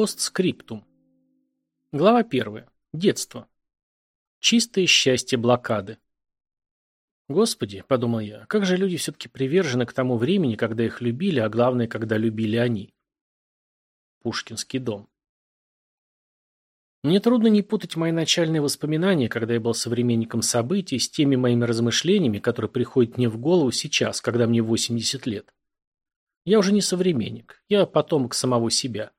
Постскриптум. Глава 1. Детство. Чистое счастье блокады. Господи, подумал я, как же люди все-таки привержены к тому времени, когда их любили, а главное, когда любили они. Пушкинский дом. Мне трудно не путать мои начальные воспоминания, когда я был современником событий, с теми моими размышлениями, которые приходят мне в голову сейчас, когда мне 80 лет. Я уже не современник, я потомок самого себя.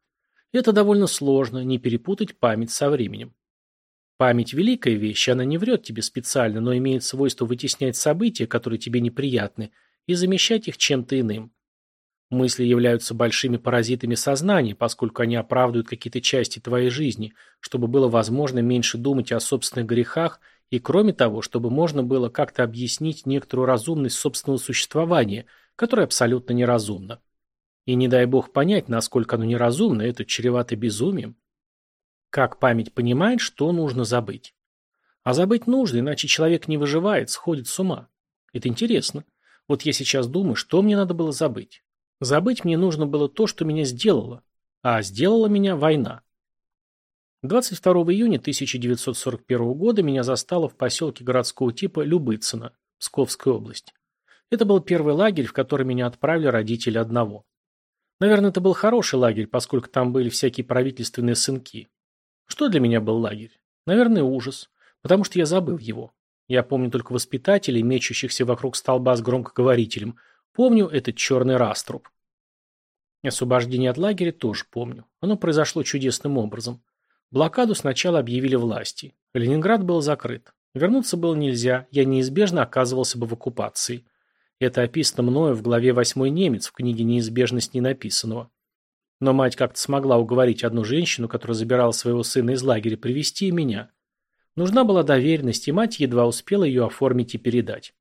Это довольно сложно, не перепутать память со временем. Память – великая вещь, она не врет тебе специально, но имеет свойство вытеснять события, которые тебе неприятны, и замещать их чем-то иным. Мысли являются большими паразитами сознания, поскольку они оправдывают какие-то части твоей жизни, чтобы было возможно меньше думать о собственных грехах и, кроме того, чтобы можно было как-то объяснить некоторую разумность собственного существования, которое абсолютно неразумно. И не дай бог понять, насколько оно неразумно, это чревато безумием. Как память понимает, что нужно забыть? А забыть нужно, иначе человек не выживает, сходит с ума. Это интересно. Вот я сейчас думаю, что мне надо было забыть. Забыть мне нужно было то, что меня сделало. А сделала меня война. 22 июня 1941 года меня застало в поселке городского типа Любыцыно, Псковская область. Это был первый лагерь, в который меня отправили родители одного. Наверное, это был хороший лагерь, поскольку там были всякие правительственные сынки. Что для меня был лагерь? Наверное, ужас, потому что я забыл его. Я помню только воспитателей, мечущихся вокруг столба с громкоговорителем. Помню этот черный раструб. Освобождение от лагеря тоже помню. Оно произошло чудесным образом. Блокаду сначала объявили власти. Ленинград был закрыт. Вернуться было нельзя, я неизбежно оказывался бы в оккупации. Это описано мною в главе «Восьмой немец» в книге «Неизбежность ненаписанного». Но мать как-то смогла уговорить одну женщину, которая забирала своего сына из лагеря, привести меня. Нужна была доверенность, и мать едва успела ее оформить и передать.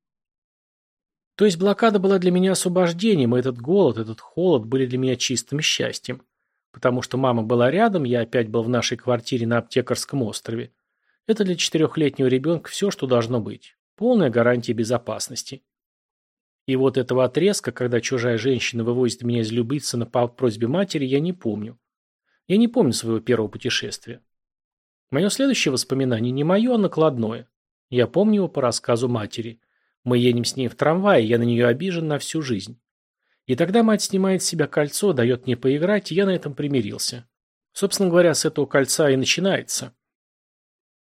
То есть блокада была для меня освобождением, и этот голод, этот холод были для меня чистым счастьем. Потому что мама была рядом, я опять был в нашей квартире на Аптекарском острове. Это для четырехлетнего ребенка все, что должно быть. Полная гарантия безопасности. И вот этого отрезка, когда чужая женщина вывозит меня из Любыцына по просьбе матери, я не помню. Я не помню своего первого путешествия. Мое следующее воспоминание не мое, а накладное. Я помню его по рассказу матери. Мы едем с ней в трамвае, я на нее обижен на всю жизнь. И тогда мать снимает с себя кольцо, дает мне поиграть, и я на этом примирился. Собственно говоря, с этого кольца и начинается.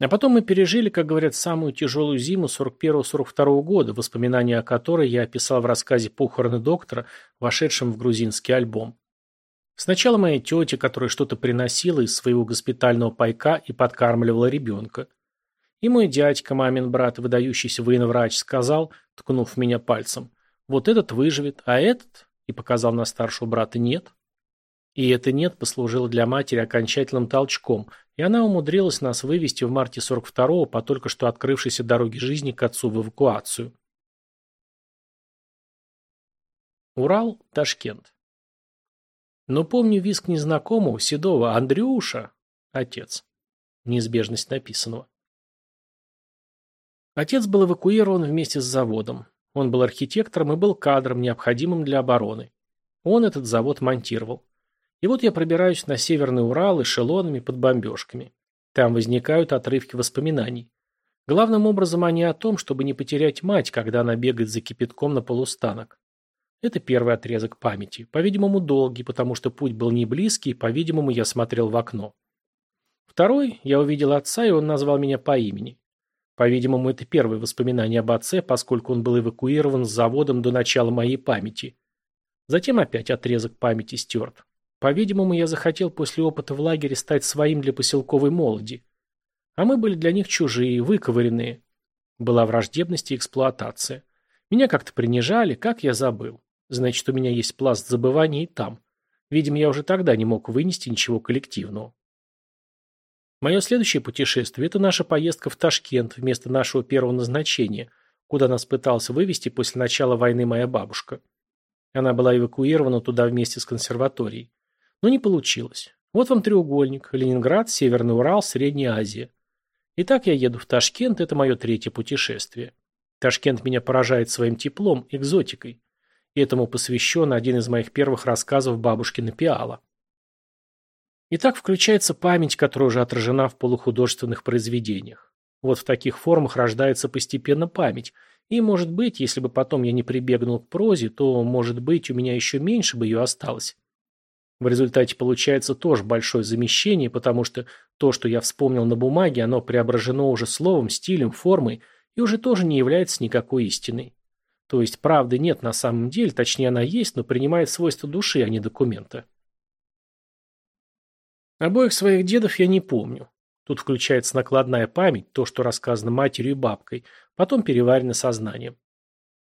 А потом мы пережили, как говорят, самую тяжелую зиму 41-42 года, воспоминания о которой я описал в рассказе «Похороны доктора», вошедшем в грузинский альбом. Сначала моя тетя, которая что-то приносила из своего госпитального пайка и подкармливала ребенка. И мой дядька, мамин брат, выдающийся военврач, сказал, ткнув меня пальцем, «Вот этот выживет, а этот...» и показал на старшего брата «нет». И это «нет» послужило для матери окончательным толчком, и она умудрилась нас вывести в марте 42-го по только что открывшейся дороге жизни к отцу в эвакуацию. Урал, Ташкент. Но помню виск незнакомого, седого, Андрюша, отец. Неизбежность написанного. Отец был эвакуирован вместе с заводом. Он был архитектором и был кадром, необходимым для обороны. Он этот завод монтировал. И вот я пробираюсь на Северный Урал эшелонами под бомбежками. Там возникают отрывки воспоминаний. Главным образом они о том, чтобы не потерять мать, когда она бегает за кипятком на полустанок. Это первый отрезок памяти, по-видимому, долгий, потому что путь был не близкий, по-видимому, я смотрел в окно. Второй, я увидел отца, и он назвал меня по имени. По-видимому, это первое воспоминание об отце, поскольку он был эвакуирован с заводом до начала моей памяти. Затем опять отрезок памяти стерт. По-видимому, я захотел после опыта в лагере стать своим для поселковой молоди. А мы были для них чужие, выковыренные. Была враждебность и эксплуатация. Меня как-то принижали, как я забыл. Значит, у меня есть пласт забываний и там. Видимо, я уже тогда не мог вынести ничего коллективного. Мое следующее путешествие – это наша поездка в Ташкент вместо нашего первого назначения, куда нас пытался вывести после начала войны моя бабушка. Она была эвакуирована туда вместе с консерваторией. Но не получилось. Вот вам треугольник. Ленинград, Северный Урал, Средняя Азия. Итак, я еду в Ташкент, это мое третье путешествие. Ташкент меня поражает своим теплом, экзотикой. Этому посвящен один из моих первых рассказов бабушкина Пиала. И так включается память, которая уже отражена в полухудожественных произведениях. Вот в таких формах рождается постепенно память. И, может быть, если бы потом я не прибегнул к прозе, то, может быть, у меня еще меньше бы ее осталось. В результате получается тоже большое замещение, потому что то, что я вспомнил на бумаге, оно преображено уже словом, стилем, формой и уже тоже не является никакой истиной. То есть правды нет на самом деле, точнее она есть, но принимает свойства души, а не документа. Обоих своих дедов я не помню. Тут включается накладная память, то, что рассказано матерью и бабкой, потом переварено сознанием.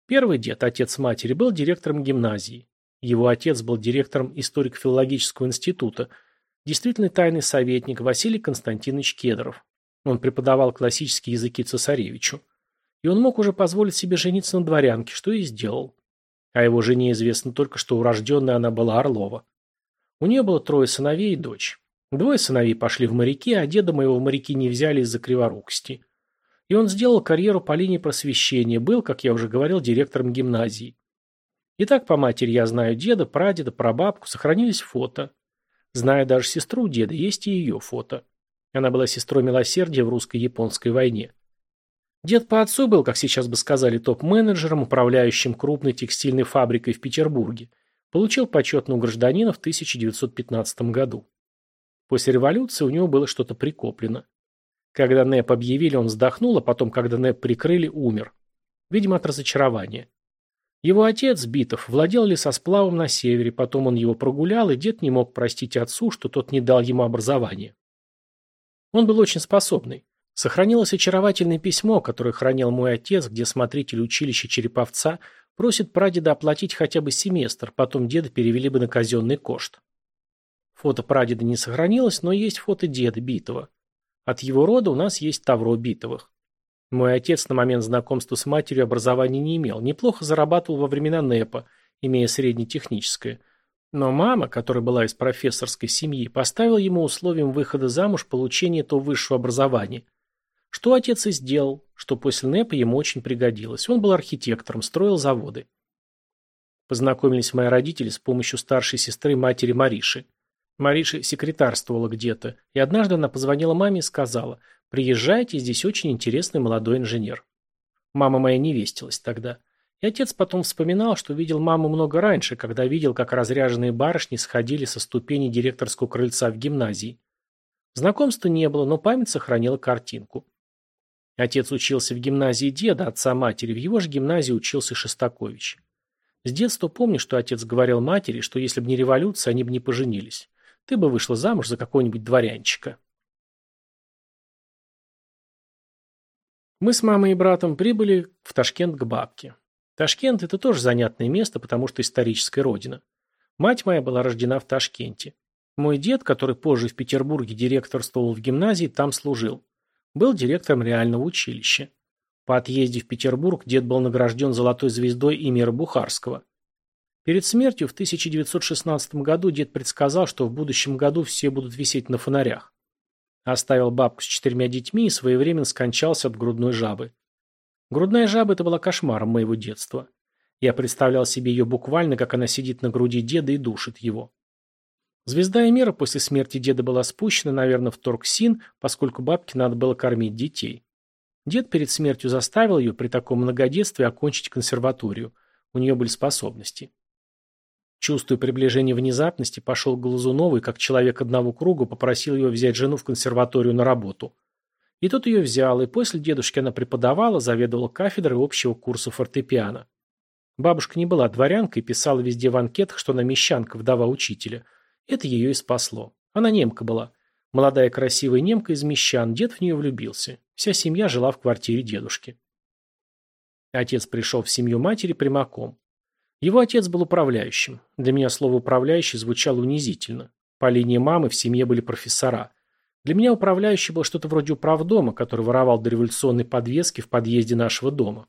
Первый дед, отец матери, был директором гимназии. Его отец был директором историко-филологического института, действительно тайный советник Василий Константинович Кедров. Он преподавал классические языки цесаревичу. И он мог уже позволить себе жениться на дворянке, что и сделал. А его жене известно только, что урожденная она была Орлова. У нее было трое сыновей и дочь. Двое сыновей пошли в моряки, а деда моего моряки не взяли из-за криворукости. И он сделал карьеру по линии просвещения, был, как я уже говорил, директором гимназии. И так по матери я знаю деда, прадеда, прабабку, сохранились фото. Знаю даже сестру деда, есть и ее фото. Она была сестрой милосердия в русско-японской войне. Дед по отцу был, как сейчас бы сказали, топ-менеджером, управляющим крупной текстильной фабрикой в Петербурге. Получил почетного гражданина в 1915 году. После революции у него было что-то прикоплено. Когда НЭП объявили, он вздохнул, а потом, когда НЭП прикрыли, умер. Видимо, от разочарования. Его отец, Битов, владел лесосплавом на севере, потом он его прогулял, и дед не мог простить отцу, что тот не дал ему образования. Он был очень способный. Сохранилось очаровательное письмо, которое хранил мой отец, где смотритель училища Череповца просит прадеда оплатить хотя бы семестр, потом деда перевели бы на казенный кошт. Фото прадеда не сохранилось, но есть фото деда Битова. От его рода у нас есть Тавро Битовых. Мой отец на момент знакомства с матерью образования не имел, неплохо зарабатывал во времена НЭПа, имея среднетехническое. Но мама, которая была из профессорской семьи, поставила ему условием выхода замуж получение этого высшего образования. Что отец и сделал, что после НЭПа ему очень пригодилось. Он был архитектором, строил заводы. Познакомились мои родители с помощью старшей сестры матери Мариши. Мариша секретарствовала где-то, и однажды она позвонила маме и сказала, «Приезжайте, здесь очень интересный молодой инженер». Мама моя не вестилась тогда. И отец потом вспоминал, что видел маму много раньше, когда видел, как разряженные барышни сходили со ступени директорского крыльца в гимназии. Знакомства не было, но память сохранила картинку. Отец учился в гимназии деда, отца матери, в его же гимназии учился Шестакович. С детства помню, что отец говорил матери, что если бы не революция, они бы не поженились. Ты бы вышла замуж за какого-нибудь дворянчика. Мы с мамой и братом прибыли в Ташкент к бабке. Ташкент – это тоже занятное место, потому что историческая родина. Мать моя была рождена в Ташкенте. Мой дед, который позже в Петербурге директорствовал в гимназии, там служил. Был директором реального училища. По отъезде в Петербург дед был награжден золотой звездой имени Бухарского. Перед смертью в 1916 году дед предсказал, что в будущем году все будут висеть на фонарях. Оставил бабку с четырьмя детьми и своевременно скончался от грудной жабы. Грудная жаба – это была кошмаром моего детства. Я представлял себе ее буквально, как она сидит на груди деда и душит его. Звезда Эмира после смерти деда была спущена, наверное, в Торксин, поскольку бабке надо было кормить детей. Дед перед смертью заставил ее при таком многодетстве окончить консерваторию. У нее были способности. Чувствуя приближение внезапности, пошел к Глазунову и, как человек одного круга, попросил его взять жену в консерваторию на работу. И тот ее взял, и после дедушки она преподавала, заведовала кафедрой общего курса фортепиано. Бабушка не была дворянкой и писала везде в анкетах, что она мещанка, вдова учителя. Это ее и спасло. Она немка была. Молодая красивая немка из мещан, дед в нее влюбился. Вся семья жила в квартире дедушки. Отец пришел в семью матери прямаком. Его отец был управляющим. Для меня слово «управляющий» звучало унизительно. По линии мамы в семье были профессора. Для меня управляющий был что-то вроде управдома, который воровал дореволюционные подвески в подъезде нашего дома.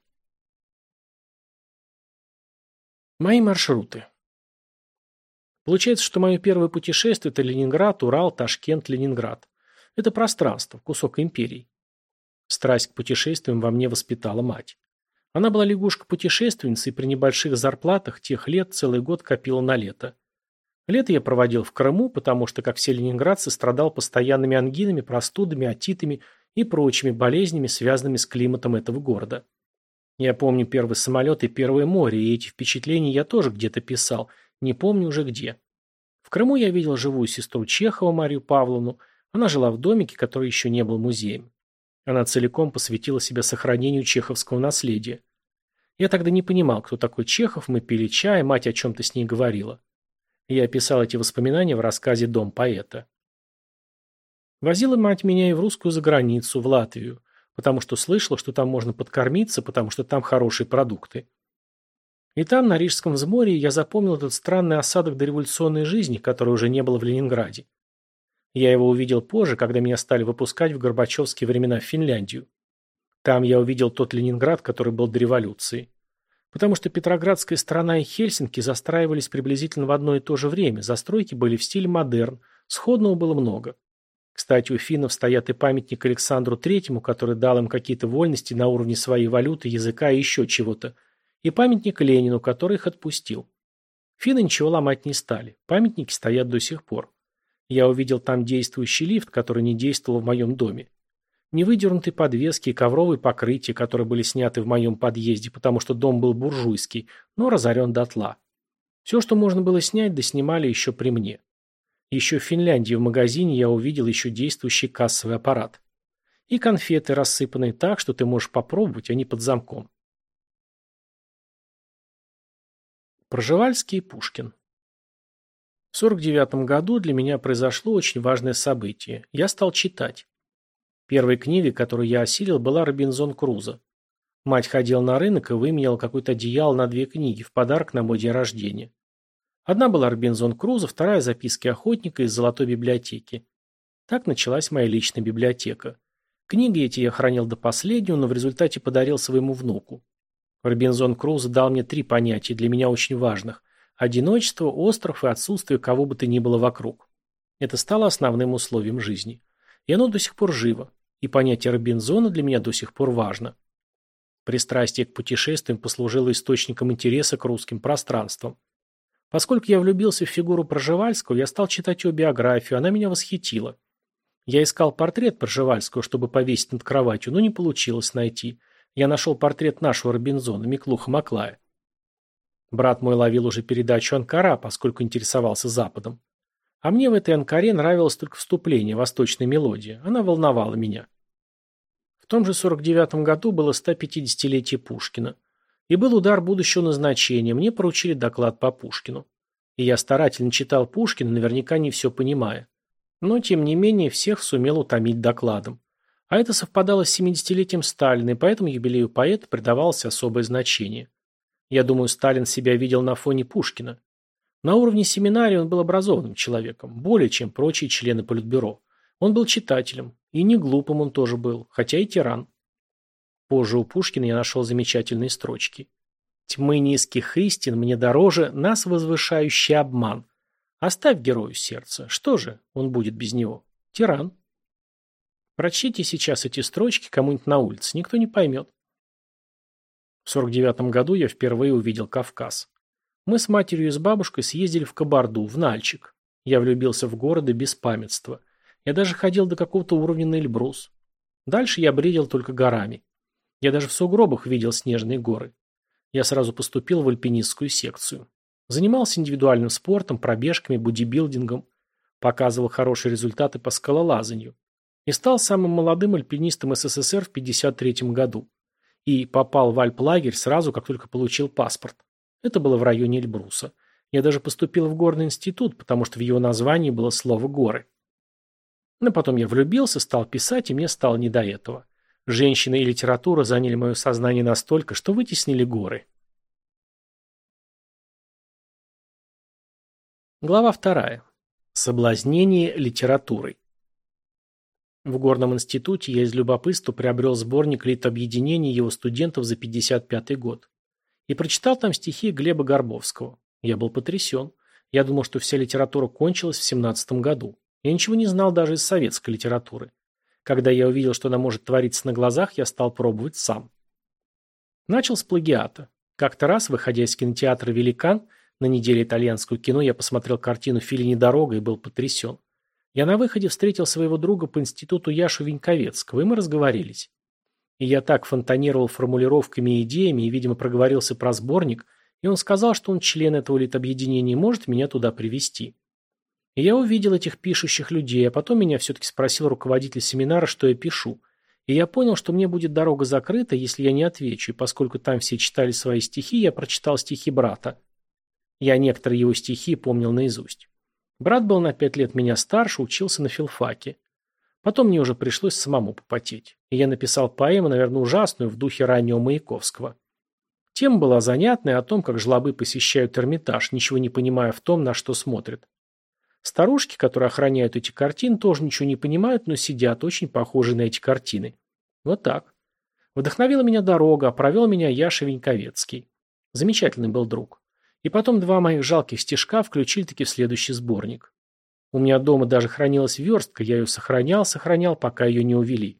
Мои маршруты. Получается, что мое первое путешествие – это Ленинград, Урал, Ташкент, Ленинград. Это пространство, кусок империи. Страсть к путешествиям во мне воспитала мать. Она была лягушка-путешественница и при небольших зарплатах тех лет целый год копила на лето. Лето я проводил в Крыму, потому что, как все ленинградцы, страдал постоянными ангинами, простудами, отитами и прочими болезнями, связанными с климатом этого города. Я помню первый самолет и первое море, и эти впечатления я тоже где-то писал, не помню уже где. В Крыму я видел живую сестру Чехова Марию Павловну, она жила в домике, который еще не был музеем. Она целиком посвятила себя сохранению чеховского наследия. Я тогда не понимал, кто такой Чехов, мы пили чай, мать о чем-то с ней говорила. Я описал эти воспоминания в рассказе «Дом поэта». Возила мать меня и в русскую заграницу, в Латвию, потому что слышала, что там можно подкормиться, потому что там хорошие продукты. И там, на Рижском взморье, я запомнил этот странный осадок дореволюционной жизни, который уже не было в Ленинграде. Я его увидел позже, когда меня стали выпускать в Горбачевские времена в Финляндию. Там я увидел тот Ленинград, который был до революции потому что Петроградская страна и Хельсинки застраивались приблизительно в одно и то же время, застройки были в стиле модерн, сходного было много. Кстати, у финнов стоят и памятник Александру Третьему, который дал им какие-то вольности на уровне своей валюты, языка и еще чего-то, и памятник Ленину, который их отпустил. Финны ничего ломать не стали, памятники стоят до сих пор. Я увидел там действующий лифт, который не действовал в моем доме. Невыдернутые подвески и ковровые покрытия, которые были сняты в моем подъезде, потому что дом был буржуйский, но разорен дотла. Все, что можно было снять, доснимали еще при мне. Еще в Финляндии в магазине я увидел еще действующий кассовый аппарат. И конфеты, рассыпанные так, что ты можешь попробовать, они под замком. Проживальский и Пушкин. В 49 году для меня произошло очень важное событие. Я стал читать. Первой книгой, которую я осилил, была «Робинзон Крузо». Мать ходила на рынок и выменяла какое-то одеяло на две книги в подарок на мой день рождения. Одна была «Робинзон Крузо», вторая – «Записки охотника» из золотой библиотеки. Так началась моя личная библиотека. Книги эти я хранил до последнего, но в результате подарил своему внуку. Робинзон Крузо дал мне три понятия, для меня очень важных – одиночество, остров и отсутствие кого бы то ни было вокруг. Это стало основным условием жизни. И оно до сих пор живо. И понятие Робинзона для меня до сих пор важно. Пристрастие к путешествиям послужило источником интереса к русским пространствам. Поскольку я влюбился в фигуру Проживальского, я стал читать ее биографию, она меня восхитила. Я искал портрет Проживальского, чтобы повесить над кроватью, но не получилось найти. Я нашел портрет нашего Робинзона, Миклуха Маклая. Брат мой ловил уже передачу Анкара, поскольку интересовался Западом. А мне в этой Анкаре нравилось только вступление, восточной мелодии. Она волновала меня. В том же 49-м году было 150-летие Пушкина. И был удар будущего назначения, мне поручили доклад по Пушкину. И я старательно читал Пушкина, наверняка не все понимая. Но, тем не менее, всех сумел утомить докладом. А это совпадало с 70-летием Сталина, и поэтому юбилею поэта придавалось особое значение. Я думаю, Сталин себя видел на фоне Пушкина. На уровне семинарии он был образованным человеком, более чем прочие члены Политбюро. Он был читателем, и не глупым он тоже был, хотя и тиран. Позже у Пушкина я нашел замечательные строчки. «Тьмы низких истин мне дороже, нас возвышающий обман. Оставь герою сердце, что же он будет без него? Тиран». Прочтите сейчас эти строчки кому-нибудь на улице, никто не поймет. В 49 году я впервые увидел Кавказ. Мы с матерью и с бабушкой съездили в Кабарду, в Нальчик. Я влюбился в города без памятства. Я даже ходил до какого-то уровня на Эльбрус. Дальше я бредил только горами. Я даже в сугробах видел снежные горы. Я сразу поступил в альпинистскую секцию. Занимался индивидуальным спортом, пробежками, бодибилдингом. Показывал хорошие результаты по скалолазанию. И стал самым молодым альпинистом СССР в 1953 году. И попал в альплагерь сразу, как только получил паспорт. Это было в районе Эльбруса. Я даже поступил в горный институт, потому что в его названии было слово «горы». Но потом я влюбился, стал писать, и мне стало не до этого. Женщины и литература заняли мое сознание настолько, что вытеснили горы. Глава вторая. Соблазнение литературой. В Горном институте я из любопытства приобрел сборник литобъединений его студентов за 55 год и прочитал там стихи Глеба Горбовского. Я был потрясен. Я думал, что вся литература кончилась в 17 году. Я ничего не знал даже из советской литературы. Когда я увидел, что она может твориться на глазах, я стал пробовать сам. Начал с плагиата. Как-то раз, выходя из кинотеатра «Великан», На неделе итальянского кино я посмотрел картину «Филини дорога» и был потрясен. Я на выходе встретил своего друга по институту Яшу Веньковецкого, и мы разговорились. И я так фонтанировал формулировками и идеями, и, видимо, проговорился про сборник, и он сказал, что он член этого литобъединения и может меня туда привести. И я увидел этих пишущих людей, а потом меня все-таки спросил руководитель семинара, что я пишу. И я понял, что мне будет дорога закрыта, если я не отвечу, и поскольку там все читали свои стихи, я прочитал стихи брата. Я некоторые его стихи помнил наизусть. Брат был на пять лет меня старше, учился на филфаке. Потом мне уже пришлось самому попотеть. И я написал поэму, наверное, ужасную, в духе раннего Маяковского. Тема была занятная, о том, как жлобы посещают Эрмитаж, ничего не понимая в том, на что смотрят. Старушки, которые охраняют эти картины, тоже ничего не понимают, но сидят, очень похожи на эти картины. Вот так. Вдохновила меня дорога, а провел меня Яша Веньковецкий. Замечательный был друг. И потом два моих жалких стишка включили-таки в следующий сборник. У меня дома даже хранилась верстка, я ее сохранял, сохранял, пока ее не увели.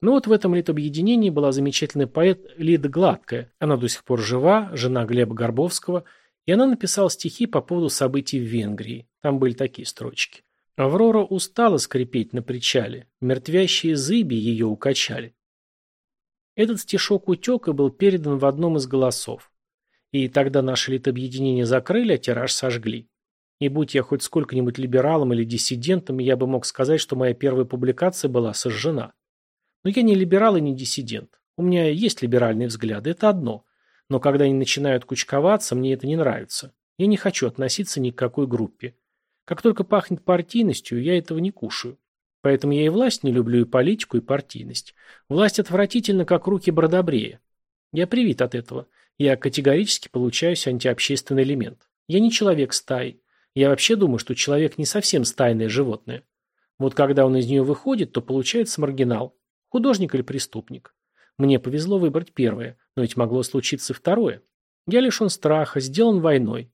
Ну вот в этом литобъединении была замечательный поэт Лида Гладкая. Она до сих пор жива, жена Глеба Горбовского, и она написала стихи по поводу событий в Венгрии. Там были такие строчки. Аврора устала скрипеть на причале, мертвящие зыби ее укачали. Этот стишок утек и был передан в одном из голосов. И тогда наше литобъединение закрыли, а тираж сожгли. И будь я хоть сколько-нибудь либералом или диссидентом, я бы мог сказать, что моя первая публикация была сожжена. Но я не либерал и не диссидент. У меня есть либеральные взгляды, это одно. Но когда они начинают кучковаться, мне это не нравится. Я не хочу относиться ни к какой группе. Как только пахнет партийностью, я этого не кушаю. Поэтому я и власть не люблю, и политику, и партийность. Власть отвратительна, как руки Бродобрея. Я привит от этого. Я категорически получаюсь антиобщественный элемент. Я не человек стаи. Я вообще думаю, что человек не совсем стайное животное. Вот когда он из нее выходит, то получается маргинал. Художник или преступник. Мне повезло выбрать первое, но ведь могло случиться второе. Я лишен страха, сделан войной.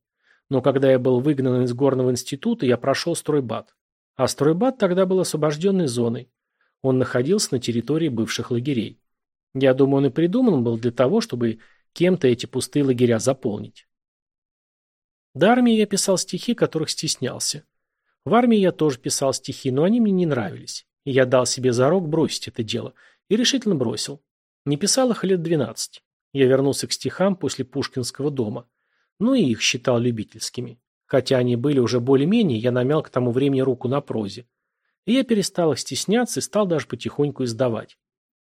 Но когда я был выгнан из горного института, я прошел стройбат. А стройбат тогда был освобожденной зоной. Он находился на территории бывших лагерей. Я думаю, он и придуман был для того, чтобы кем-то эти пустые лагеря заполнить. До армии я писал стихи, которых стеснялся. В армии я тоже писал стихи, но они мне не нравились. И я дал себе зарок бросить это дело. И решительно бросил. Не писал их лет двенадцать. Я вернулся к стихам после Пушкинского дома. Ну и их считал любительскими. Хотя они были уже более-менее, я намял к тому времени руку на прозе. И я перестал их стесняться и стал даже потихоньку издавать.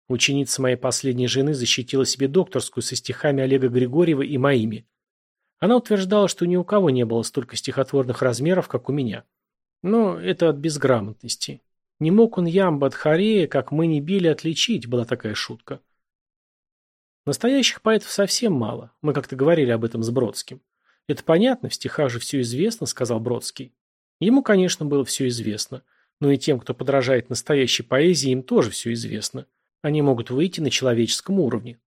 Ученица моей последней жены защитила себе докторскую со стихами Олега Григорьева и моими. Она утверждала, что ни у кого не было столько стихотворных размеров, как у меня. Но это от безграмотности. Не мог он ямба от хорея, как мы не били, отличить, была такая шутка. Настоящих поэтов совсем мало. Мы как-то говорили об этом с Бродским. Это понятно, в стихах же все известно, сказал Бродский. Ему, конечно, было все известно. Но и тем, кто подражает настоящей поэзии, им тоже все известно. Они могут выйти на человеческом уровне.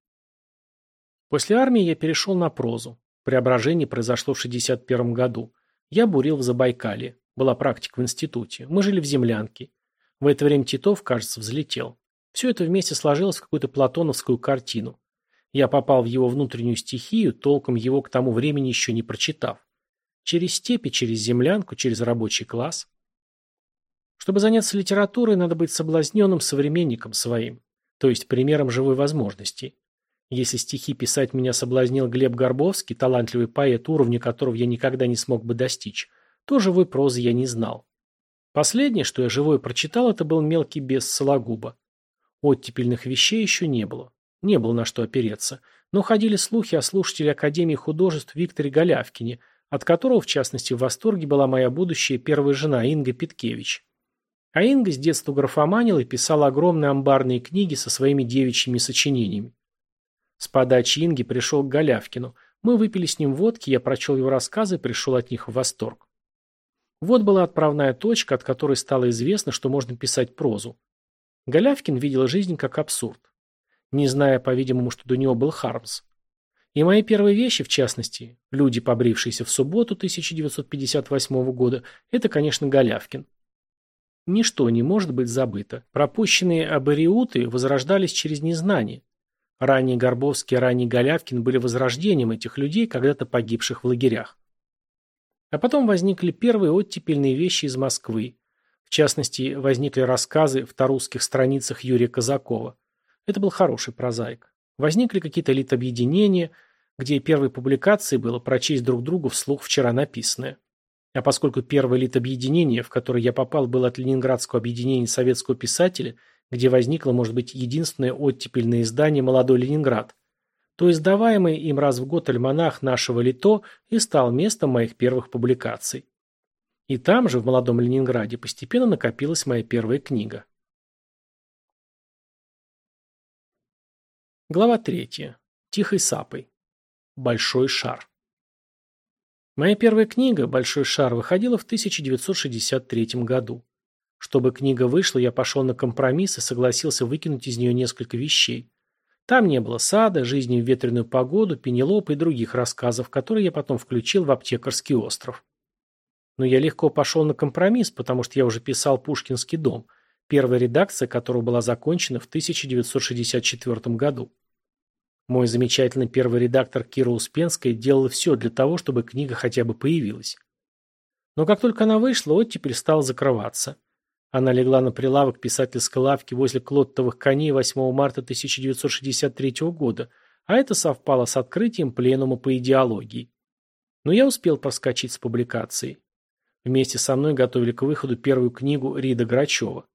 После армии я перешел на прозу. Преображение произошло в 61 году. Я бурил в Забайкалье. Была практика в институте. Мы жили в землянке. В это время Титов, кажется, взлетел. Все это вместе сложилось в какую-то платоновскую картину. Я попал в его внутреннюю стихию, толком его к тому времени еще не прочитав. Через степи, через землянку, через рабочий класс. Чтобы заняться литературой, надо быть соблазненным современником своим, то есть примером живой возможности. Если стихи писать меня соблазнил Глеб Горбовский, талантливый поэт, уровня которого я никогда не смог бы достичь, то живой прозы я не знал. Последнее, что я живой прочитал, это был мелкий бес Сологуба. Оттепельных вещей еще не было. Не было на что опереться. Но ходили слухи о слушателе Академии художеств Викторе Голявкине, от которого, в частности, в восторге была моя будущая первая жена Инга Питкевич. А Инга с детства графоманила и писала огромные амбарные книги со своими девичьими сочинениями. С подачи Инги пришел к Голявкину. Мы выпили с ним водки, я прочел его рассказы и пришел от них в восторг. Вот была отправная точка, от которой стало известно, что можно писать прозу. Голявкин видел жизнь как абсурд. Не зная, по-видимому, что до него был Хармс. И мои первые вещи, в частности, люди, побрившиеся в субботу 1958 года, это, конечно, Голявкин. Ничто не может быть забыто. Пропущенные абориуты возрождались через незнание. Ранний Горбовский и ранний Голявкин были возрождением этих людей, когда-то погибших в лагерях. А потом возникли первые оттепельные вещи из Москвы. В частности, возникли рассказы в тарусских страницах Юрия Казакова. Это был хороший прозаик. Возникли какие-то литобъединения, где первой публикацией было прочесть друг другу вслух вчера написанное. А поскольку первое литобъединение, в которое я попал, было от Ленинградского объединения советского писателя, где возникло, может быть, единственное оттепельное издание «Молодой Ленинград», то издаваемый им раз в год альманах нашего Лито и стал местом моих первых публикаций. И там же, в молодом Ленинграде, постепенно накопилась моя первая книга. Глава третья. Тихой сапой. Большой шар. Моя первая книга «Большой шар» выходила в 1963 году. Чтобы книга вышла, я пошел на компромисс и согласился выкинуть из нее несколько вещей. Там не было сада, жизни в ветреную погоду, пенелоп и других рассказов, которые я потом включил в аптекарский остров. Но я легко пошел на компромисс, потому что я уже писал «Пушкинский дом», первая редакция которого была закончена в 1964 году. Мой замечательный первый редактор Кира Успенская делала все для того, чтобы книга хотя бы появилась. Но как только она вышла, оттепель стала закрываться. Она легла на прилавок писательской лавки возле клоттовых коней 8 марта 1963 года, а это совпало с открытием пленума по идеологии. Но я успел проскочить с публикацией. Вместе со мной готовили к выходу первую книгу Рида Грачева.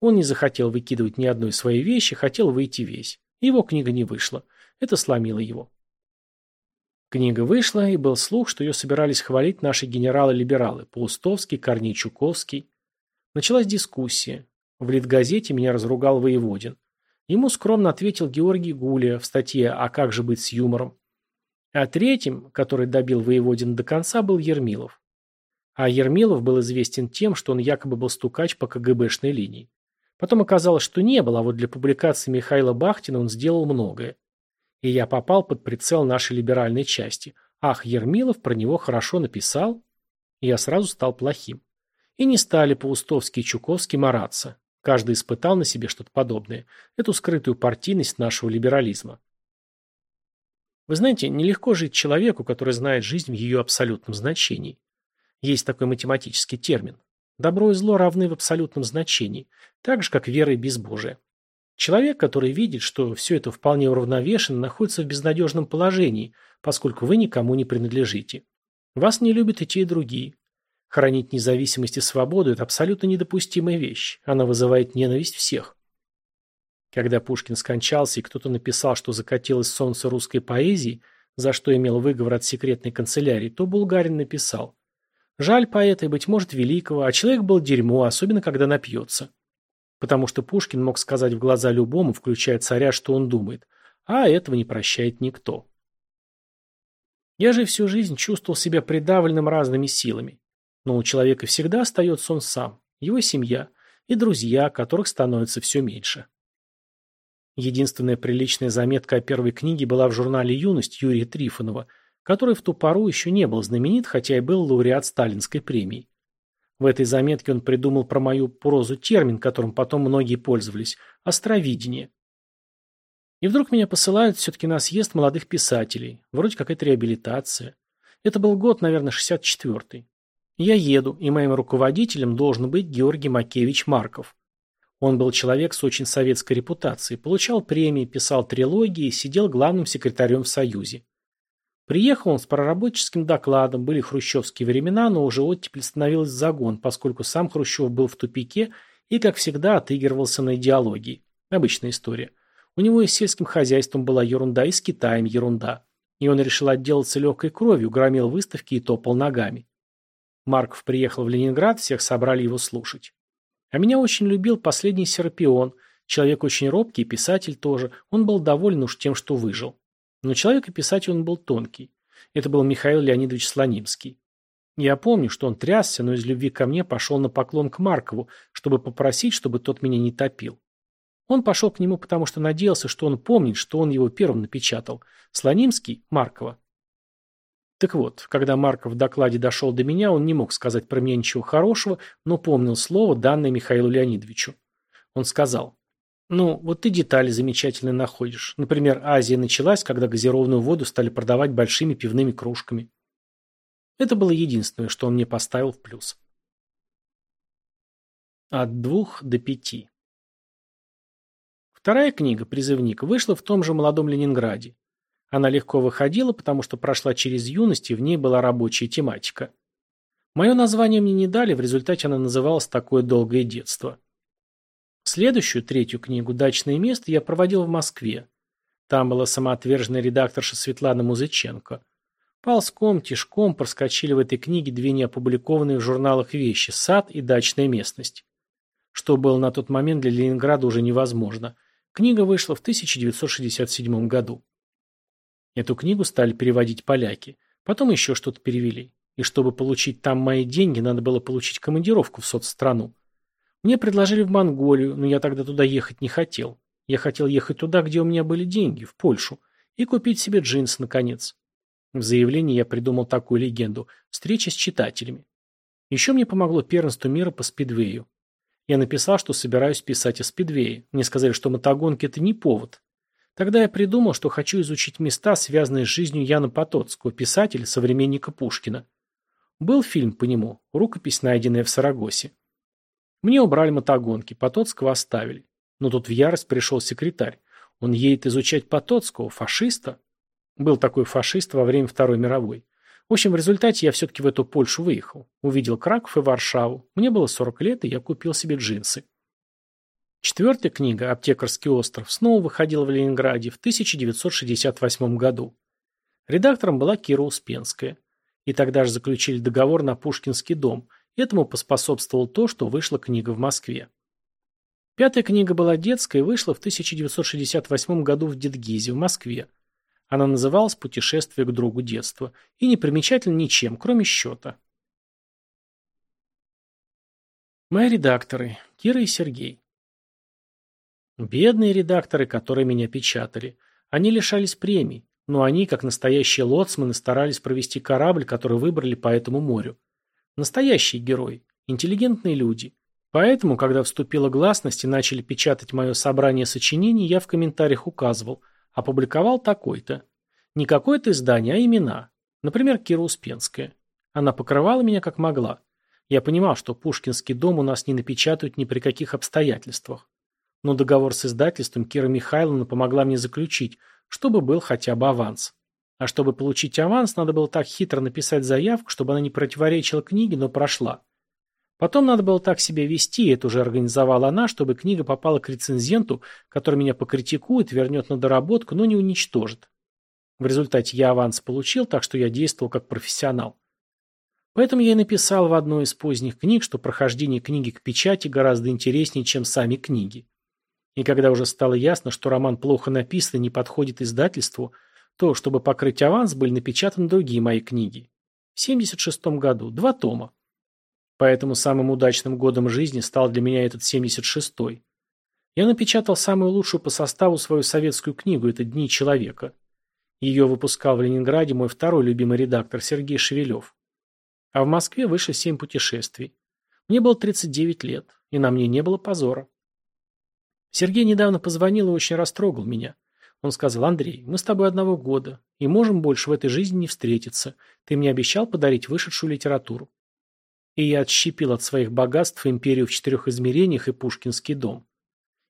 Он не захотел выкидывать ни одной своей вещи, хотел выйти весь. Его книга не вышла. Это сломило его. Книга вышла, и был слух, что ее собирались хвалить наши генералы-либералы – Паустовский, Корней Чуковский. Началась дискуссия. В Литгазете меня разругал Воеводин. Ему скромно ответил Георгий Гулия в статье «А как же быть с юмором?». А третьим, который добил Воеводин до конца, был Ермилов. А Ермилов был известен тем, что он якобы был стукач по КГБшной линии. Потом оказалось, что не было, а вот для публикации Михаила Бахтина он сделал многое. И я попал под прицел нашей либеральной части. Ах, Ермилов про него хорошо написал. Я сразу стал плохим. И не стали Паустовский и Чуковский мараться. Каждый испытал на себе что-то подобное. Эту скрытую партийность нашего либерализма. Вы знаете, нелегко жить человеку, который знает жизнь в ее абсолютном значении. Есть такой математический термин. Добро и зло равны в абсолютном значении, так же, как вера и безбожие. Человек, который видит, что все это вполне уравновешено, находится в безнадежном положении, поскольку вы никому не принадлежите. Вас не любят и те, и другие. Хранить независимость и свободу – это абсолютно недопустимая вещь. Она вызывает ненависть всех. Когда Пушкин скончался и кто-то написал, что закатилось солнце русской поэзии, за что имел выговор от секретной канцелярии, то Булгарин написал «Жаль поэта и, быть может, великого, а человек был дерьмо, особенно когда напьется». Потому что Пушкин мог сказать в глаза любому, включая царя, что он думает, а этого не прощает никто. Я же всю жизнь чувствовал себя придавленным разными силами. Но у человека всегда остается он сам, его семья и друзья, которых становится все меньше. Единственная приличная заметка о первой книге была в журнале «Юность» Юрия Трифонова, который в ту пору еще не был знаменит, хотя и был лауреат Сталинской премии. В этой заметке он придумал про мою прозу термин, которым потом многие пользовались – островидение. И вдруг меня посылают все-таки на съезд молодых писателей. Вроде как это реабилитация. Это был год, наверное, 64-й. Я еду, и моим руководителем должен быть Георгий Макевич Марков. Он был человек с очень советской репутацией, получал премии, писал трилогии, сидел главным секретарем в Союзе. Приехал он с проработческим докладом, были хрущевские времена, но уже оттепель становилась загон, поскольку сам Хрущев был в тупике и, как всегда, отыгрывался на идеологии. Обычная история. У него и с сельским хозяйством была ерунда, и с Китаем ерунда. И он решил отделаться легкой кровью, громил выставки и топал ногами. Марков приехал в Ленинград, всех собрали его слушать. А меня очень любил последний Серапион, человек очень робкий, писатель тоже, он был доволен уж тем, что выжил. Но человек и писатель он был тонкий. Это был Михаил Леонидович Слонимский. Я помню, что он трясся, но из любви ко мне пошел на поклон к Маркову, чтобы попросить, чтобы тот меня не топил. Он пошел к нему, потому что надеялся, что он помнит, что он его первым напечатал. Слонимский – Маркова. Так вот, когда Марков в докладе дошел до меня, он не мог сказать про меня ничего хорошего, но помнил слово, данное Михаилу Леонидовичу. Он сказал, ну, вот ты детали замечательные находишь. Например, Азия началась, когда газированную воду стали продавать большими пивными кружками. Это было единственное, что он мне поставил в плюс. От двух до пяти. Вторая книга «Призывник» вышла в том же молодом Ленинграде. Она легко выходила, потому что прошла через юность, и в ней была рабочая тематика. Мое название мне не дали, в результате она называлась «Такое долгое детство». Следующую, третью книгу «Дачное место» я проводил в Москве. Там была самоотверженная редакторша Светлана Музыченко. Ползком, тишком проскочили в этой книге две неопубликованные в журналах вещи «Сад» и «Дачная местность». Что было на тот момент для Ленинграда уже невозможно. Книга вышла в 1967 году. Эту книгу стали переводить поляки. Потом еще что-то перевели. И чтобы получить там мои деньги, надо было получить командировку в соцстрану. Мне предложили в Монголию, но я тогда туда ехать не хотел. Я хотел ехать туда, где у меня были деньги, в Польшу, и купить себе джинсы, наконец. В заявлении я придумал такую легенду – встреча с читателями. Еще мне помогло первенство мира по спидвею. Я написал, что собираюсь писать о спидвее. Мне сказали, что мотогонки – это не повод. Тогда я придумал, что хочу изучить места, связанные с жизнью Яна Потоцкого, писателя, современника Пушкина. Был фильм по нему, рукопись, найденная в Сарагосе. Мне убрали мотогонки, Потоцкого оставили. Но тут в ярость пришел секретарь. Он едет изучать Потоцкого, фашиста. Был такой фашист во время Второй мировой. В общем, в результате я все-таки в эту Польшу выехал. Увидел Краков и Варшаву. Мне было 40 лет, и я купил себе джинсы. Четвертая книга «Аптекарский остров» снова выходила в Ленинграде в 1968 году. Редактором была Кира Успенская. И тогда же заключили договор на Пушкинский дом – Этому поспособствовало то, что вышла книга в Москве. Пятая книга была детская и вышла в 1968 году в Дедгизе, в Москве. Она называлась «Путешествие к другу детства» и не примечательна ничем, кроме счета. Мои редакторы, Кира и Сергей. Бедные редакторы, которые меня печатали. Они лишались премий, но они, как настоящие лоцманы, старались провести корабль, который выбрали по этому морю. Настоящие герои, интеллигентные люди. Поэтому, когда вступила гласность и начали печатать мое собрание сочинений, я в комментариях указывал, опубликовал такой-то. Не какое-то издание, а имена. Например, Кира Успенская. Она покрывала меня как могла. Я понимал, что Пушкинский дом у нас не напечатают ни при каких обстоятельствах. Но договор с издательством Кира Михайловна помогла мне заключить, чтобы был хотя бы аванс. А чтобы получить аванс, надо было так хитро написать заявку, чтобы она не противоречила книге, но прошла. Потом надо было так себя вести, это уже организовала она, чтобы книга попала к рецензенту, который меня покритикует, вернет на доработку, но не уничтожит. В результате я аванс получил, так что я действовал как профессионал. Поэтому я и написал в одной из поздних книг, что прохождение книги к печати гораздо интереснее, чем сами книги. И когда уже стало ясно, что роман плохо написан и не подходит издательству – то, чтобы покрыть аванс, были напечатаны другие мои книги. В 76 году, два тома. Поэтому самым удачным годом жизни стал для меня этот 76-й. Я напечатал самую лучшую по составу свою советскую книгу «Это дни человека». Ее выпускал в Ленинграде мой второй любимый редактор Сергей Шевелев. А в Москве вышло семь путешествий. Мне было 39 лет, и на мне не было позора. Сергей недавно позвонил и очень растрогал меня. Он сказал, Андрей, мы с тобой одного года и можем больше в этой жизни не встретиться. Ты мне обещал подарить вышедшую литературу. И я отщепил от своих богатств империю в четырех измерениях и Пушкинский дом.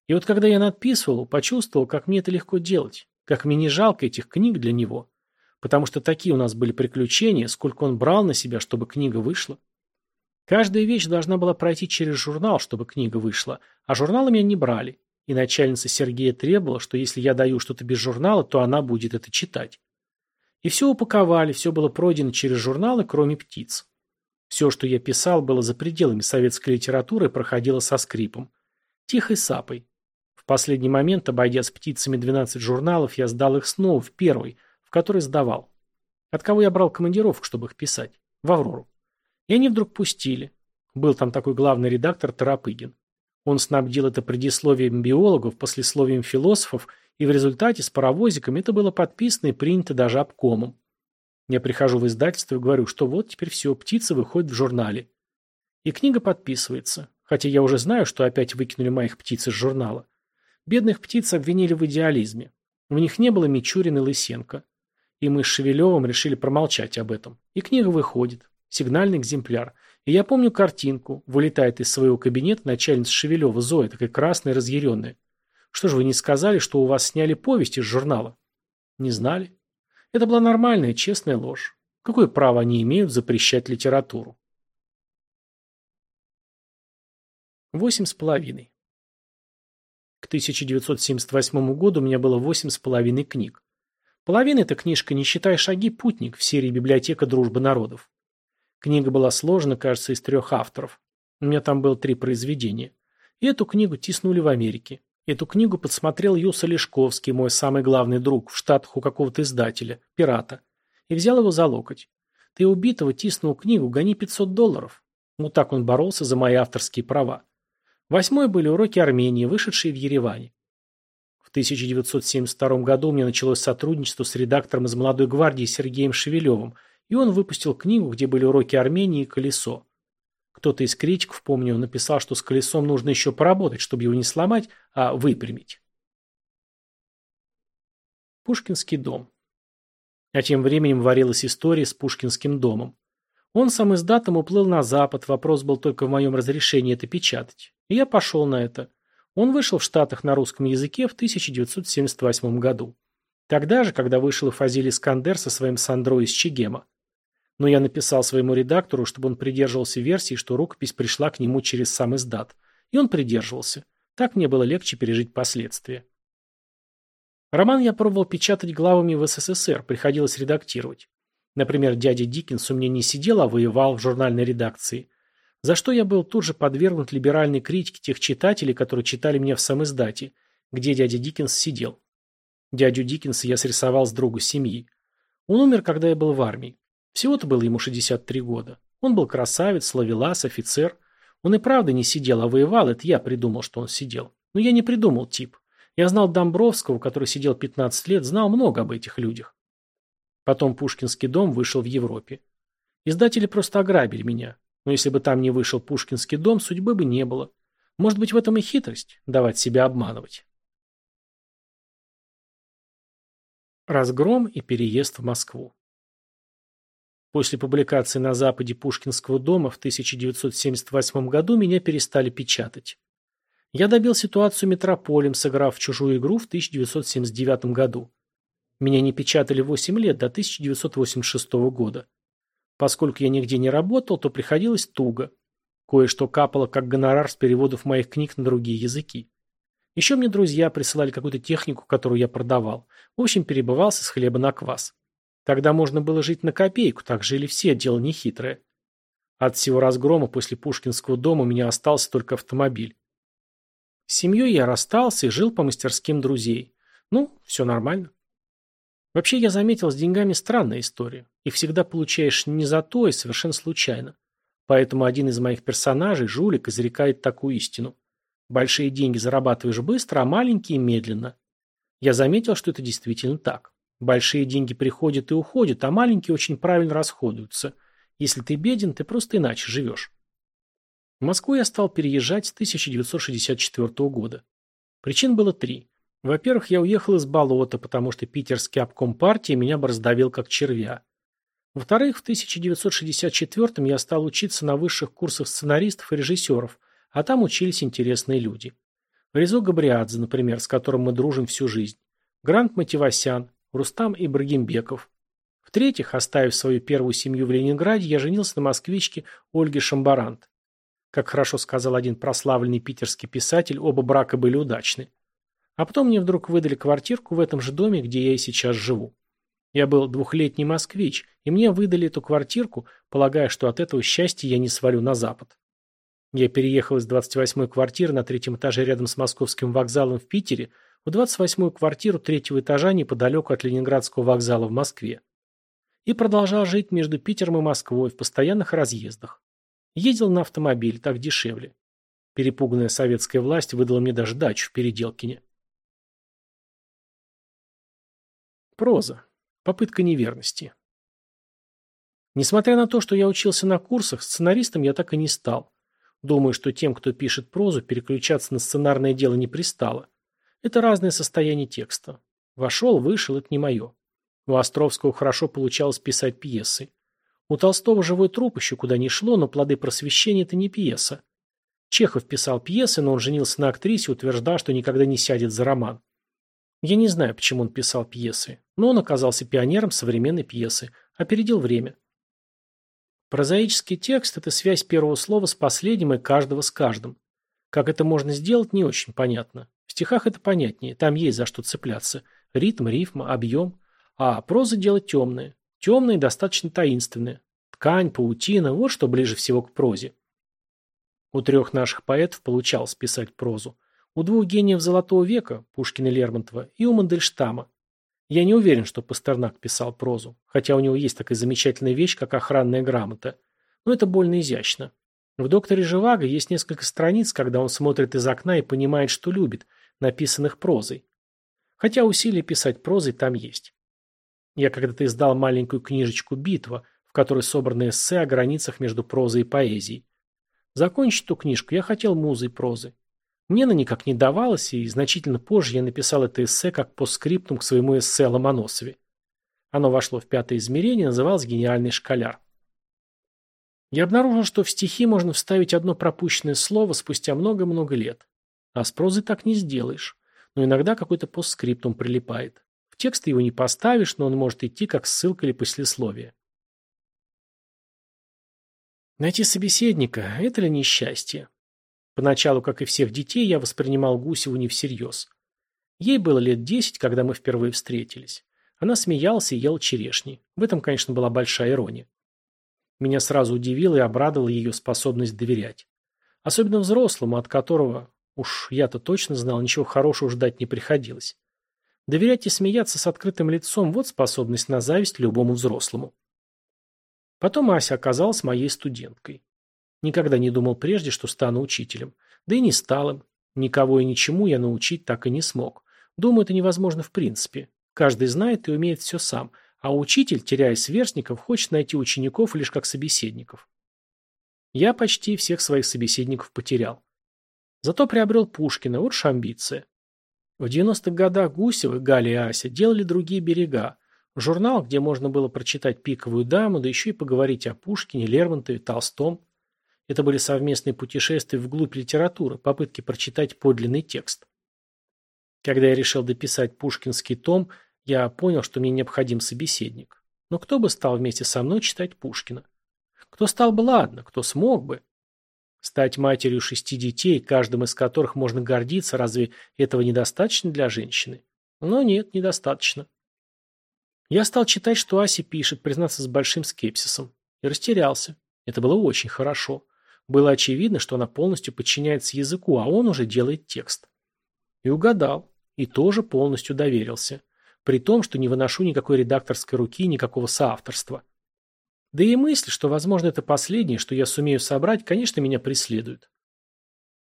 И вот когда я надписывал, почувствовал, как мне это легко делать, как мне не жалко этих книг для него. Потому что такие у нас были приключения, сколько он брал на себя, чтобы книга вышла. Каждая вещь должна была пройти через журнал, чтобы книга вышла, а журналы меня не брали. И начальница Сергея требовала, что если я даю что-то без журнала, то она будет это читать. И все упаковали, все было пройдено через журналы, кроме птиц. Все, что я писал, было за пределами советской литературы проходило со скрипом. Тихой сапой. В последний момент, обойдя с птицами 12 журналов, я сдал их снова в первый, в который сдавал. От кого я брал командировку, чтобы их писать? В «Аврору». И они вдруг пустили. Был там такой главный редактор Тарапыгин. Он снабдил это предисловием биологов, послесловием философов, и в результате с паровозиком это было подписано и принято даже обкомом. Я прихожу в издательство и говорю, что вот теперь все, птица выходит в журнале. И книга подписывается, хотя я уже знаю, что опять выкинули моих птиц из журнала. Бедных птиц обвинили в идеализме. В них не было Мичурина и Лысенко. И мы с Шевелевым решили промолчать об этом. И книга выходит. Сигнальный экземпляр. И я помню картинку. Вылетает из своего кабинета начальница Шевелева Зоя, такая красная, разъяренная. Что же вы не сказали, что у вас сняли повесть из журнала? Не знали. Это была нормальная, честная ложь. Какое право они имеют запрещать литературу? Восемь с половиной. К 1978 году у меня было восемь с половиной книг. Половина – это книжка «Не считай шаги. Путник» в серии «Библиотека дружбы народов». Книга была сложена, кажется, из трех авторов. У меня там было три произведения. И эту книгу тиснули в Америке. Эту книгу подсмотрел Юса Лешковский, мой самый главный друг, в Штатах у какого-то издателя, пирата. И взял его за локоть. Ты убитого тиснул книгу, гони 500 долларов. Вот так он боролся за мои авторские права. Восьмой были уроки Армении, вышедшие в Ереване. В 1972 году у меня началось сотрудничество с редактором из «Молодой гвардии» Сергеем Шевелевым, и он выпустил книгу, где были уроки Армении и колесо. Кто-то из критиков, помню, написал, что с колесом нужно еще поработать, чтобы его не сломать, а выпрямить. Пушкинский дом. А тем временем варилась история с Пушкинским домом. Он сам издатом уплыл на запад, вопрос был только в моем разрешении это печатать. И я пошел на это. Он вышел в Штатах на русском языке в 1978 году. Тогда же, когда вышел и Фазиль Искандер со своим Сандро из Чигема. Но я написал своему редактору, чтобы он придерживался версии, что рукопись пришла к нему через сам издат. И он придерживался. Так мне было легче пережить последствия. Роман я пробовал печатать главами в СССР, приходилось редактировать. Например, дядя Диккенс у меня не сидел, а воевал в журнальной редакции за что я был тут же подвергнут либеральной критике тех читателей, которые читали меня в самиздате, где дядя Диккенс сидел. Дядю Диккенса я срисовал с другу семьи. Он умер, когда я был в армии. Всего-то было ему 63 года. Он был красавец, ловелас, офицер. Он и правда не сидел, а воевал, это я придумал, что он сидел. Но я не придумал тип. Я знал Домбровского, который сидел 15 лет, знал много об этих людях. Потом Пушкинский дом вышел в Европе. Издатели просто ограбили меня. Но если бы там не вышел Пушкинский дом, судьбы бы не было. Может быть, в этом и хитрость – давать себя обманывать. Разгром и переезд в Москву. После публикации на Западе Пушкинского дома в 1978 году меня перестали печатать. Я добил ситуацию метрополем, сыграв в чужую игру в 1979 году. Меня не печатали 8 лет, до 1986 года. Поскольку я нигде не работал, то приходилось туго. Кое-что капало как гонорар с переводов моих книг на другие языки. Еще мне друзья присылали какую-то технику, которую я продавал. В общем, перебывался с хлеба на квас. Тогда можно было жить на копейку, так жили все, дело нехитрое. От всего разгрома после Пушкинского дома у меня остался только автомобиль. С семьей я расстался и жил по мастерским друзей. Ну, все нормально. Вообще, я заметил, с деньгами странная история. Их всегда получаешь не за то и совершенно случайно. Поэтому один из моих персонажей, жулик, изрекает такую истину. Большие деньги зарабатываешь быстро, а маленькие – медленно. Я заметил, что это действительно так. Большие деньги приходят и уходят, а маленькие очень правильно расходуются. Если ты беден, ты просто иначе живешь. В Москву я стал переезжать с 1964 года. Причин было три. Во-первых, я уехал из болота, потому что питерский обком партии меня бы раздавил как червя. Во-вторых, в 1964 я стал учиться на высших курсах сценаристов и режиссеров, а там учились интересные люди. Резо Габриадзе, например, с которым мы дружим всю жизнь. Грант Мативасян, Рустам Ибрагимбеков. В-третьих, оставив свою первую семью в Ленинграде, я женился на москвичке Ольге Шамбарант. Как хорошо сказал один прославленный питерский писатель, оба брака были удачны. А потом мне вдруг выдали квартирку в этом же доме, где я и сейчас живу. Я был двухлетний москвич, и мне выдали эту квартирку, полагая, что от этого счастья я не свалю на запад. Я переехал из 28-й квартиры на третьем этаже рядом с московским вокзалом в Питере в 28-ю квартиру третьего этажа неподалеку от Ленинградского вокзала в Москве. И продолжал жить между Питером и Москвой в постоянных разъездах. Ездил на автомобиле, так дешевле. Перепуганная советская власть выдала мне даже дачу в Переделкине. Проза. Попытка неверности. Несмотря на то, что я учился на курсах, сценаристом я так и не стал. Думаю, что тем, кто пишет прозу, переключаться на сценарное дело не пристало. Это разное состояние текста. Вошел, вышел, это не мое. У Островского хорошо получалось писать пьесы. У Толстого живой труп еще куда ни шло, но плоды просвещения – это не пьеса. Чехов писал пьесы, но он женился на актрисе, утверждал, что никогда не сядет за роман. Я не знаю, почему он писал пьесы, но он оказался пионером современной пьесы, опередил время. Прозаический текст – это связь первого слова с последним и каждого с каждым. Как это можно сделать, не очень понятно. В стихах это понятнее, там есть за что цепляться. Ритм, рифма, объем. А проза – дело темное. Темное и достаточно таинственное. Ткань, паутина – вот что ближе всего к прозе. У трех наших поэтов получалось писать прозу. У двух гениев Золотого века, Пушкина и Лермонтова, и у Мандельштама. Я не уверен, что Пастернак писал прозу, хотя у него есть такая замечательная вещь, как охранная грамота. Но это больно изящно. В «Докторе Живаго» есть несколько страниц, когда он смотрит из окна и понимает, что любит, написанных прозой. Хотя усилия писать прозой там есть. Я когда-то издал маленькую книжечку «Битва», в которой собраны эссе о границах между прозой и поэзией. Закончить эту книжку я хотел музой прозы. Мне она никак не давалась, и значительно позже я написал это эссе как постскриптум к своему эссе Ломоносове. Оно вошло в пятое измерение, называлось «Гениальный школяр». Я обнаружил, что в стихи можно вставить одно пропущенное слово спустя много-много лет. А с прозой так не сделаешь. Но иногда какой-то постскриптум прилипает. В текст его не поставишь, но он может идти как ссылка или послесловие. Найти собеседника – это ли несчастье? Поначалу, как и всех детей, я воспринимал Гусеву не всерьез. Ей было лет десять, когда мы впервые встретились. Она смеялась и ела черешни. В этом, конечно, была большая ирония. Меня сразу удивила и обрадовала ее способность доверять. Особенно взрослому, от которого, уж я-то точно знал, ничего хорошего ждать не приходилось. Доверять и смеяться с открытым лицом – вот способность на зависть любому взрослому. Потом Ася оказалась моей студенткой. Никогда не думал прежде, что стану учителем. Да и не стал им. Никого и ничему я научить так и не смог. Думаю, это невозможно в принципе. Каждый знает и умеет все сам, а учитель, теряя сверстников, хочет найти учеников лишь как собеседников. Я почти всех своих собеседников потерял. Зато приобрел Пушкина, вот ж амбиция. В 90-х годах Гусевы, Галя и Ася делали другие берега, Журнал, где можно было прочитать «Пиковую даму», да еще и поговорить о Пушкине, Лермонтове, Толстом. Это были совместные путешествия вглубь литературы, попытки прочитать подлинный текст. Когда я решил дописать пушкинский том, я понял, что мне необходим собеседник. Но кто бы стал вместе со мной читать Пушкина? Кто стал бы, ладно, кто смог бы? Стать матерью шести детей, каждым из которых можно гордиться, разве этого недостаточно для женщины? Но нет, недостаточно. Я стал читать, что Ася пишет, признаться с большим скепсисом. И растерялся. Это было очень хорошо. Было очевидно, что она полностью подчиняется языку, а он уже делает текст. И угадал. И тоже полностью доверился. При том, что не выношу никакой редакторской руки, никакого соавторства. Да и мысль, что, возможно, это последнее, что я сумею собрать, конечно, меня преследует.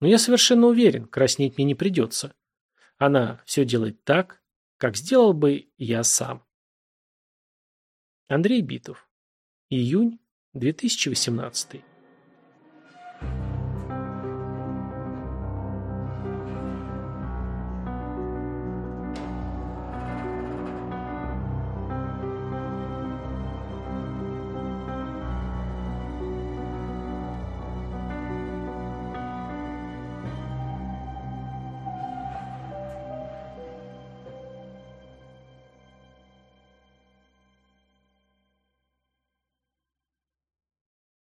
Но я совершенно уверен, краснеть мне не придется. Она все делает так, как сделал бы я сам. Андрей Битов. Июнь 2018.